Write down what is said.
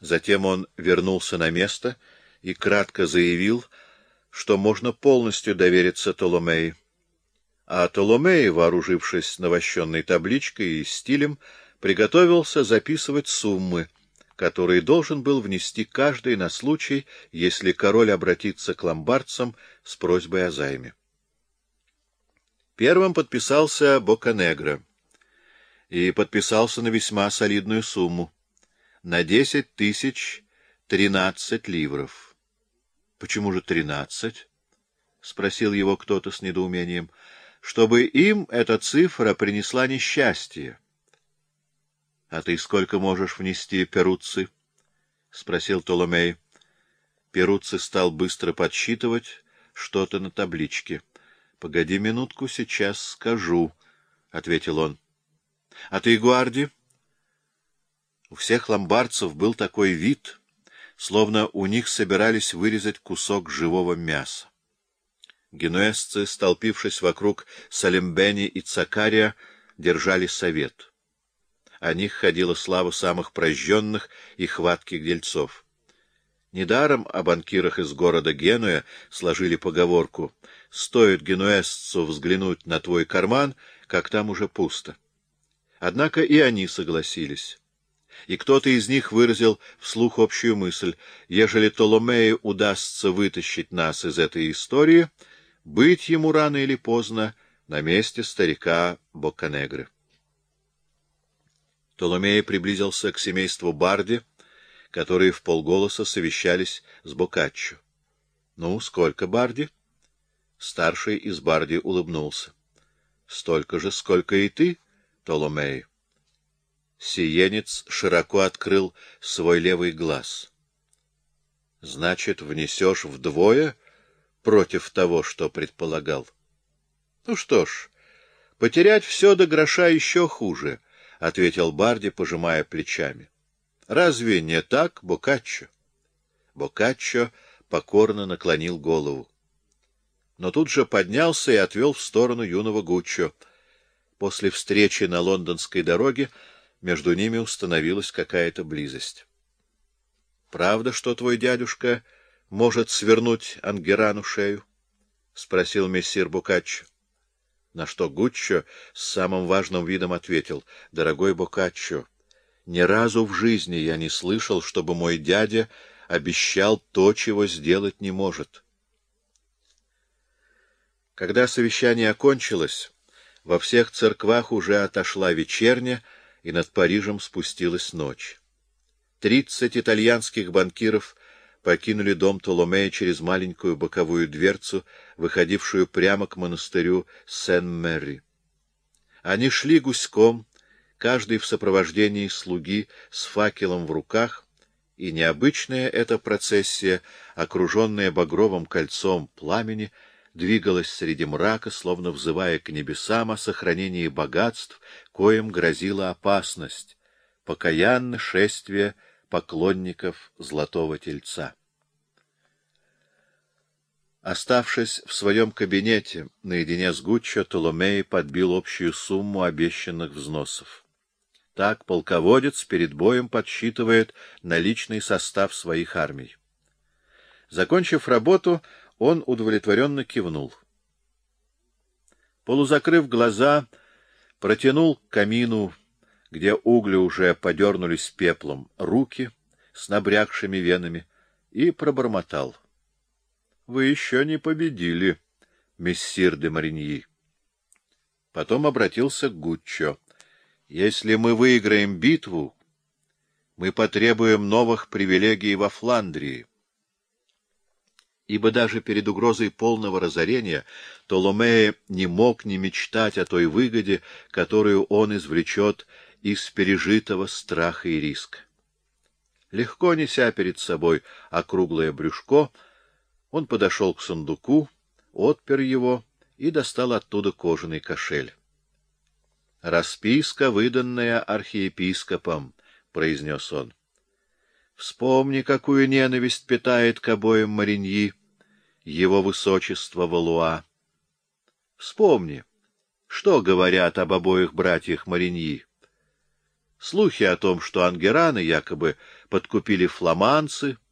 Затем он вернулся на место и кратко заявил, что можно полностью довериться Толомеи. А Толомей, вооружившись навощенной табличкой и стилем, приготовился записывать суммы, которые должен был внести каждый на случай, если король обратится к ломбардцам с просьбой о займе. Первым подписался Боканегро и подписался на весьма солидную сумму — на десять тысяч тринадцать ливров. — Почему же тринадцать? — спросил его кто-то с недоумением. — Чтобы им эта цифра принесла несчастье. — А ты сколько можешь внести, Перуцци? — спросил Толомей. Перуцци стал быстро подсчитывать что-то на табличке. — Погоди минутку, сейчас скажу, — ответил он. — А ты, Гуарди? У всех ломбардцев был такой вид, словно у них собирались вырезать кусок живого мяса. Генуэзцы, столпившись вокруг Салембени и Цакария, держали совет. О них ходила слава самых прожженных и хватких дельцов. Недаром о банкирах из города Генуя сложили поговорку «Стоит генуэзцу взглянуть на твой карман, как там уже пусто». Однако и они согласились. И кто-то из них выразил вслух общую мысль, ежели Толомею удастся вытащить нас из этой истории, быть ему рано или поздно на месте старика Бокканегры. Толомей приблизился к семейству Барди, которые в полголоса совещались с Бокаччо. — Ну, сколько Барди? Старший из Барди улыбнулся. — Столько же, сколько и ты, — Толомей. Сиенец широко открыл свой левый глаз. — Значит, внесешь вдвое против того, что предполагал? — Ну что ж, потерять все до гроша еще хуже, — ответил Барди, пожимая плечами. — Разве не так, Бокаччо? Бокаччо покорно наклонил голову. Но тут же поднялся и отвел в сторону юного Гуччо — После встречи на лондонской дороге между ними установилась какая-то близость. — Правда, что твой дядюшка может свернуть Ангерану шею? — спросил мессир Букаччо. На что Гуччо с самым важным видом ответил, — Дорогой Букаччо, ни разу в жизни я не слышал, чтобы мой дядя обещал то, чего сделать не может. Когда совещание окончилось, во всех церквах уже отошла вечерня, и над Парижем спустилась ночь. Тридцать итальянских банкиров покинули дом Толомея через маленькую боковую дверцу, выходившую прямо к монастырю Сен-Мэри. Они шли гуськом, каждый в сопровождении слуги с факелом в руках, и необычная эта процессия, окруженная багровым кольцом пламени, — двигалась среди мрака, словно взывая к небесам о сохранении богатств, коим грозила опасность, покаянно шествие поклонников Золотого Тельца. Оставшись в своем кабинете наедине с Гуччо, Толомей подбил общую сумму обещанных взносов. Так полководец перед боем подсчитывает наличный состав своих армий. Закончив работу, он удовлетворенно кивнул. Полузакрыв глаза, протянул к камину, где угли уже подернулись пеплом, руки с набрякшими венами, и пробормотал. — Вы еще не победили, мессир де Мариньи. Потом обратился к Гуччо. — Если мы выиграем битву, мы потребуем новых привилегий во Фландрии ибо даже перед угрозой полного разорения Толомея не мог не мечтать о той выгоде, которую он извлечет из пережитого страха и риска. Легко неся перед собой округлое брюшко, он подошел к сундуку, отпер его и достал оттуда кожаный кошель. — Расписка, выданная архиепископом, — произнес он. — Вспомни, какую ненависть питает к обоим Мариньи его высочество Валуа. Вспомни, что говорят об обоих братьях Мариньи. Слухи о том, что ангераны якобы подкупили фламанцы —